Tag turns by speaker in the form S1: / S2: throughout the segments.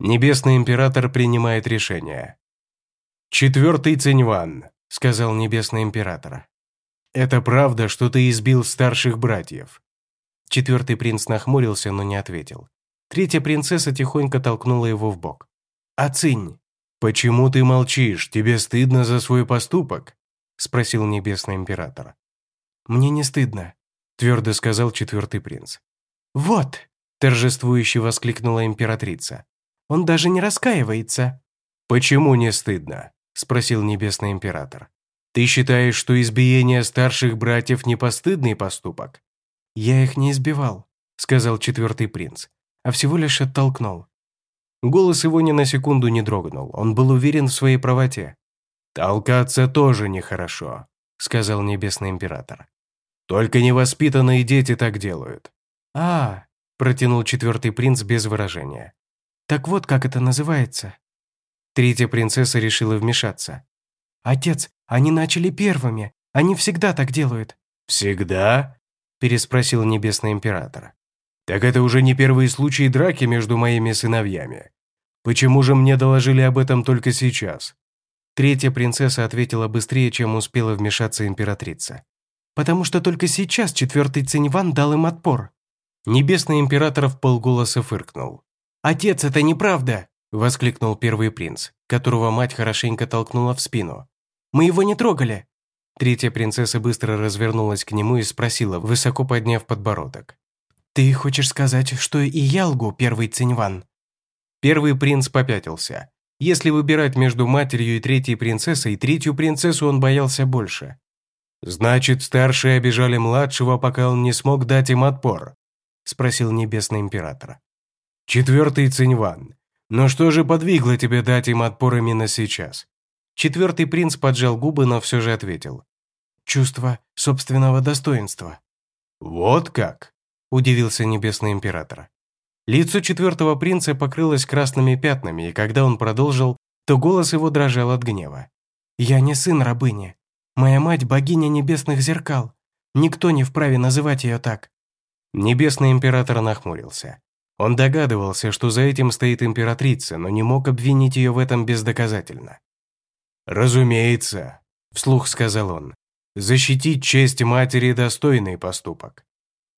S1: Небесный император принимает решение. «Четвертый Циньван», — сказал Небесный император. «Это правда, что ты избил старших братьев?» Четвертый принц нахмурился, но не ответил. Третья принцесса тихонько толкнула его в бок. «Ацинь!» «Почему ты молчишь? Тебе стыдно за свой поступок?» — спросил Небесный император. «Мне не стыдно», — твердо сказал четвертый принц. «Вот!» — торжествующе воскликнула императрица. «Он даже не раскаивается». «Почему не стыдно?» — спросил Небесный император. «Ты считаешь, что избиение старших братьев не постыдный поступок?» «Я их не избивал», — сказал четвертый принц, «а всего лишь оттолкнул. Голос его ни на секунду не дрогнул, он был уверен в своей правоте. «Толкаться тоже нехорошо», — сказал Небесный Император. «Только невоспитанные дети так делают». «А, — протянул четвертый принц без выражения. «Так вот, как это называется». Третья принцесса решила вмешаться. «Отец, они начали первыми. Они всегда так делают». «Всегда?» – переспросил Небесный Император. Так это уже не первые случаи драки между моими сыновьями. Почему же мне доложили об этом только сейчас?
S2: Третья принцесса ответила быстрее, чем успела вмешаться императрица. «Потому что только сейчас четвертый Циньван дал им отпор».
S1: Небесный император в полголоса фыркнул.
S2: «Отец, это неправда!» – воскликнул первый принц, которого мать хорошенько толкнула в спину. «Мы его не трогали!» Третья принцесса быстро развернулась к нему и спросила, высоко подняв подбородок. «Ты хочешь сказать, что и я лгу, первый Циньван?»
S1: Первый принц попятился. Если выбирать между матерью и третьей принцессой, третью принцессу он боялся больше. «Значит, старшие обижали младшего, пока он не смог дать им отпор?» – спросил Небесный Император. «Четвертый Циньван, но что же подвигло тебя дать им отпор именно сейчас?»
S2: Четвертый принц поджал губы, но все же ответил. «Чувство собственного достоинства».
S1: «Вот как?» – удивился Небесный Император. Лицо четвертого принца покрылось красными пятнами, и когда он продолжил, то голос его дрожал от гнева.
S2: «Я не сын рабыни. Моя мать – богиня небесных зеркал. Никто не вправе называть ее так».
S1: Небесный Император нахмурился. Он догадывался, что за этим стоит императрица, но не мог обвинить ее в этом бездоказательно. «Разумеется», – вслух сказал он, – «защитить честь матери – достойный поступок.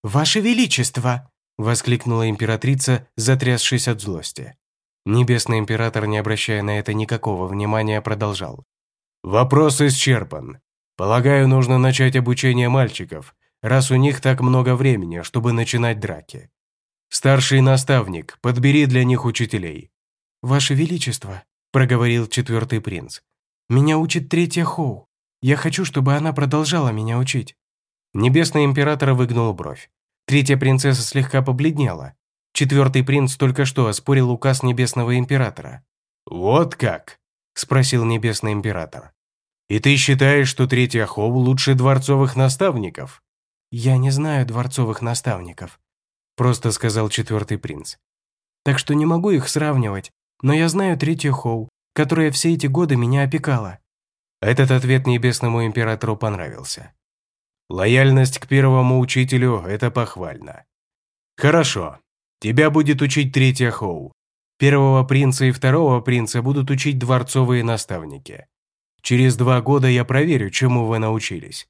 S2: «Ваше Величество!» – воскликнула императрица, затрясшись от злости. Небесный император, не обращая на это никакого внимания, продолжал.
S1: «Вопрос исчерпан. Полагаю, нужно начать обучение мальчиков, раз у них так много времени, чтобы начинать драки. Старший наставник, подбери для них учителей».
S2: «Ваше Величество», – проговорил четвертый принц, – «меня учит третья Хоу. Я хочу, чтобы она продолжала меня учить».
S1: Небесный император выгнул бровь. Третья принцесса слегка побледнела. Четвертый принц только что оспорил указ Небесного императора. «Вот как?» – спросил Небесный император. «И ты считаешь, что третья Хоу лучше дворцовых наставников?»
S2: «Я не знаю дворцовых наставников», – просто сказал четвертый принц. «Так что не могу их сравнивать, но я знаю третью Хоу, которая все эти годы меня опекала».
S1: Этот ответ Небесному императору понравился. Лояльность к первому учителю – это похвально. Хорошо. Тебя будет учить третья Хоу. Первого принца и второго принца будут учить дворцовые наставники. Через два года я проверю, чему вы научились».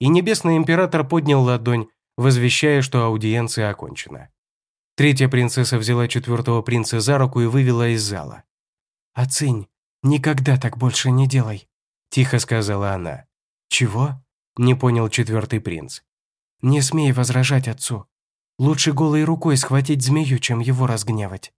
S1: И Небесный Император поднял ладонь, возвещая, что аудиенция окончена. Третья принцесса взяла четвертого принца за руку и вывела из зала.
S2: «Оцень, никогда так больше не делай», – тихо сказала она.
S1: «Чего?» Не понял четвертый принц.
S2: «Не смей возражать отцу. Лучше голой рукой схватить змею, чем его разгневать».